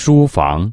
书房。